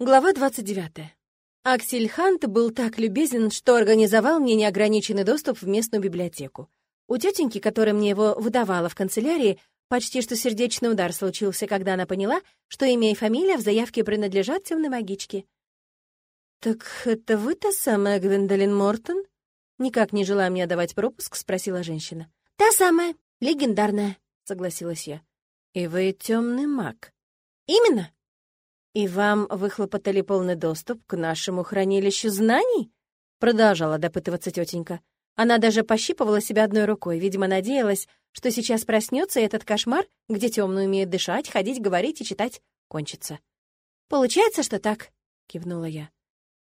Глава 29. Аксель Хант был так любезен, что организовал мне неограниченный доступ в местную библиотеку. У тетеньки, которая мне его выдавала в канцелярии, почти что сердечный удар случился, когда она поняла, что имя и фамилия в заявке принадлежат темной магичке. «Так это вы та самая Гвендолин Мортон?» Никак не желая мне давать пропуск, спросила женщина. «Та самая, легендарная», — согласилась я. «И вы темный маг?» «Именно», «И вам выхлопотали полный доступ к нашему хранилищу знаний?» Продолжала допытываться тетенька. Она даже пощипывала себя одной рукой, видимо, надеялась, что сейчас проснется и этот кошмар, где темный умеет дышать, ходить, говорить и читать, кончится. «Получается, что так», — кивнула я.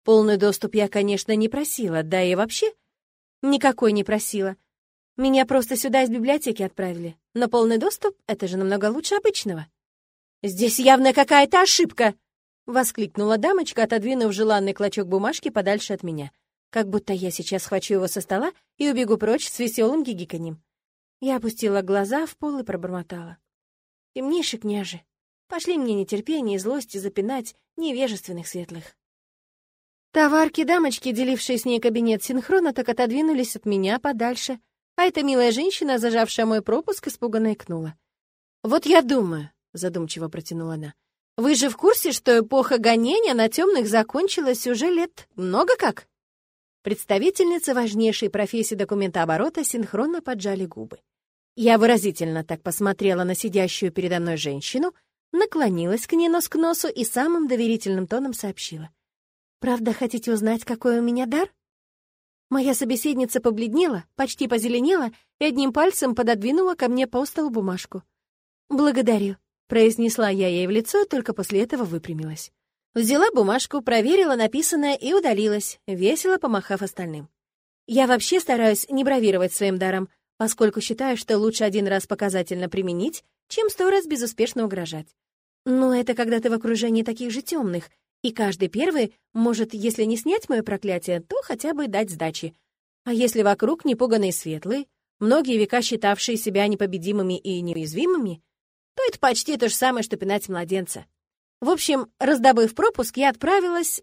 «Полный доступ я, конечно, не просила, да и вообще никакой не просила. Меня просто сюда из библиотеки отправили. Но полный доступ — это же намного лучше обычного». «Здесь явно какая-то ошибка!» — воскликнула дамочка, отодвинув желанный клочок бумажки подальше от меня. Как будто я сейчас схвачу его со стола и убегу прочь с веселым гигиканьем. Я опустила глаза в пол и пробормотала. «Темнейший княже, пошли мне нетерпение и злости запинать невежественных светлых». Товарки-дамочки, делившие с ней кабинет синхрона, так отодвинулись от меня подальше, а эта милая женщина, зажавшая мой пропуск, испуганно икнула. «Вот я думаю, задумчиво протянула она. Вы же в курсе, что эпоха гонения на темных закончилась уже лет много как? Представительницы важнейшей профессии документооборота синхронно поджали губы. Я выразительно так посмотрела на сидящую передо мной женщину, наклонилась к ней нос к носу и самым доверительным тоном сообщила. «Правда, хотите узнать, какой у меня дар?» Моя собеседница побледнела, почти позеленела и одним пальцем пододвинула ко мне по столу бумажку. «Благодарю», Произнесла я ей в лицо, только после этого выпрямилась. Взяла бумажку, проверила написанное и удалилась, весело помахав остальным. Я вообще стараюсь не бравировать своим даром, поскольку считаю, что лучше один раз показательно применить, чем сто раз безуспешно угрожать. Но это когда ты в окружении таких же темных, и каждый первый может, если не снять мое проклятие, то хотя бы дать сдачи. А если вокруг непуганные светлые, многие века считавшие себя непобедимыми и неуязвимыми, то это почти то же самое, что пинать младенца. В общем, раздобыв пропуск, я отправилась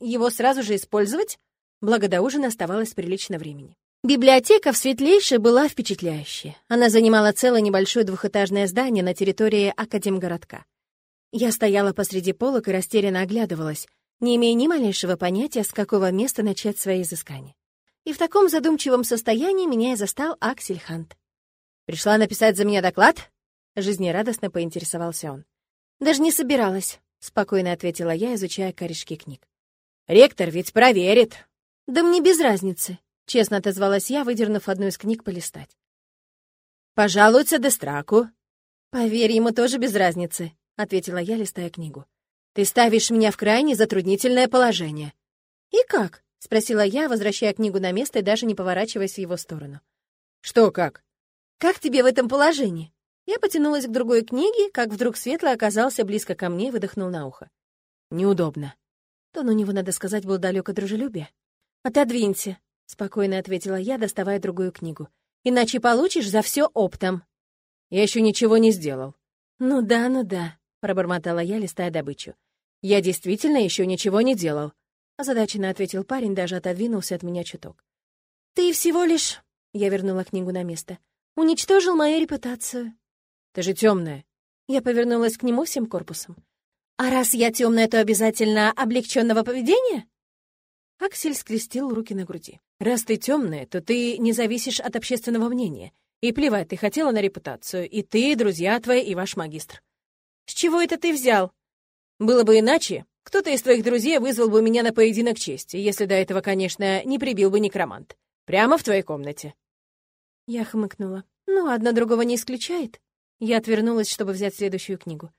его сразу же использовать, благо до ужина оставалось прилично времени. Библиотека в Светлейшей была впечатляющей. Она занимала целое небольшое двухэтажное здание на территории Академгородка. Я стояла посреди полок и растерянно оглядывалась, не имея ни малейшего понятия, с какого места начать свои изыскания. И в таком задумчивом состоянии меня и застал Аксель Хант. «Пришла написать за меня доклад?» Жизнерадостно поинтересовался он. «Даже не собиралась», — спокойно ответила я, изучая корешки книг. «Ректор ведь проверит». «Да мне без разницы», — честно отозвалась я, выдернув одну из книг полистать. «Пожалуйся Дестраку». «Поверь, ему тоже без разницы», — ответила я, листая книгу. «Ты ставишь меня в крайне затруднительное положение». «И как?» — спросила я, возвращая книгу на место и даже не поворачиваясь в его сторону. «Что как?» «Как тебе в этом положении?» Я потянулась к другой книге, как вдруг Светлый оказался близко ко мне и выдохнул на ухо. «Неудобно». Тон у него, надо сказать, был далек от дружелюбия. «Отодвинься», — спокойно ответила я, доставая другую книгу. «Иначе получишь за все оптом». «Я еще ничего не сделал». «Ну да, ну да», — пробормотала я, листая добычу. «Я действительно еще ничего не делал», — озадаченно ответил парень, даже отодвинулся от меня чуток. «Ты всего лишь...» — я вернула книгу на место. «Уничтожил мою репутацию». Ты же темная. Я повернулась к нему всем корпусом. А раз я темная, то обязательно облегченного поведения? Аксель скрестил руки на груди. Раз ты темная, то ты не зависишь от общественного мнения. И плевать ты хотела на репутацию, и ты, и друзья твои, и ваш магистр. С чего это ты взял? Было бы иначе, кто-то из твоих друзей вызвал бы меня на поединок чести, если до этого, конечно, не прибил бы некромант. Прямо в твоей комнате. Я хмыкнула. Ну, одно другого не исключает. Я отвернулась, чтобы взять следующую книгу.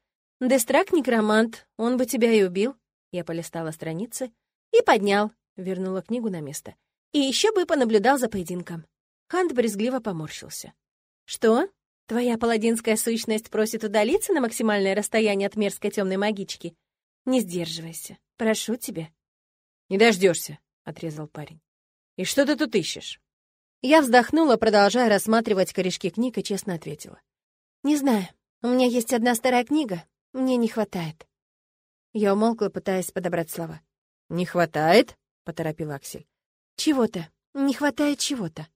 «Дестрак — некромант, он бы тебя и убил». Я полистала страницы и поднял, вернула книгу на место. И еще бы понаблюдал за поединком. Хант брезгливо поморщился. «Что? Твоя паладинская сущность просит удалиться на максимальное расстояние от мерзкой темной магички? Не сдерживайся, прошу тебя». «Не дождешься, отрезал парень. «И что ты тут ищешь?» Я вздохнула, продолжая рассматривать корешки книг, и честно ответила. «Не знаю. У меня есть одна старая книга. Мне не хватает». Я умолкла, пытаясь подобрать слова. «Не хватает?» — поторопил Аксель. «Чего-то. Не хватает чего-то».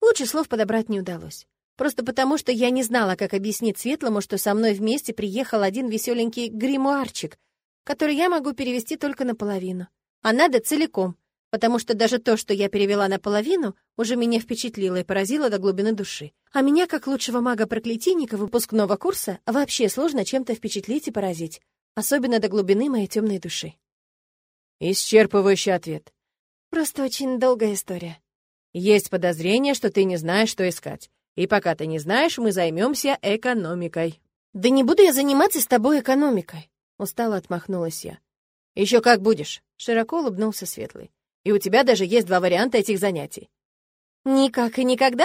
Лучше слов подобрать не удалось. Просто потому, что я не знала, как объяснить Светлому, что со мной вместе приехал один веселенький гримуарчик, который я могу перевести только наполовину. А надо целиком, потому что даже то, что я перевела наполовину, уже меня впечатлило и поразило до глубины души. А меня, как лучшего мага-проклятийника выпускного курса, вообще сложно чем-то впечатлить и поразить, особенно до глубины моей темной души. Исчерпывающий ответ. Просто очень долгая история. Есть подозрение, что ты не знаешь, что искать. И пока ты не знаешь, мы займемся экономикой. Да не буду я заниматься с тобой экономикой. Устало отмахнулась я. Еще как будешь, широко улыбнулся Светлый. И у тебя даже есть два варианта этих занятий. Никак и никогда?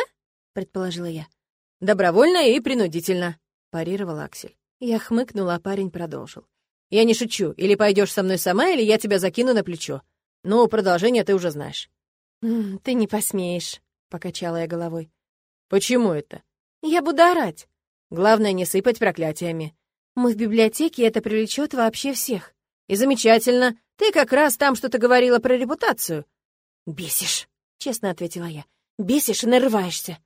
предположила я. Добровольно и принудительно, парировал Аксель. Я хмыкнула, а парень продолжил. Я не шучу. Или пойдешь со мной сама, или я тебя закину на плечо. Ну, продолжение ты уже знаешь. «Ты не посмеешь», — покачала я головой. «Почему это?» «Я буду орать». «Главное, не сыпать проклятиями». «Мы в библиотеке, это привлечет вообще всех». «И замечательно. Ты как раз там что-то говорила про репутацию». «Бесишь», — честно ответила я. «Бесишь и нарываешься».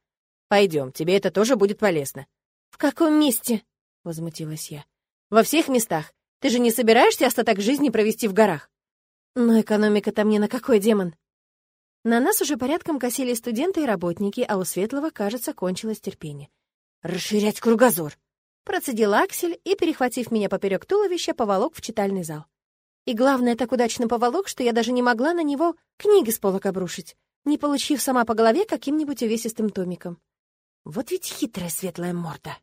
Пойдем, тебе это тоже будет полезно». «В каком месте?» — возмутилась я. «Во всех местах. Ты же не собираешься остаток жизни провести в горах?» «Но экономика-то мне на какой демон?» На нас уже порядком косили студенты и работники, а у Светлого, кажется, кончилось терпение. «Расширять кругозор!» Процедил Аксель и, перехватив меня поперек туловища, поволок в читальный зал. И главное, так удачно поволок, что я даже не могла на него книги с полок обрушить, не получив сама по голове каким-нибудь увесистым томиком. Вот ведь хитрая светлая морда.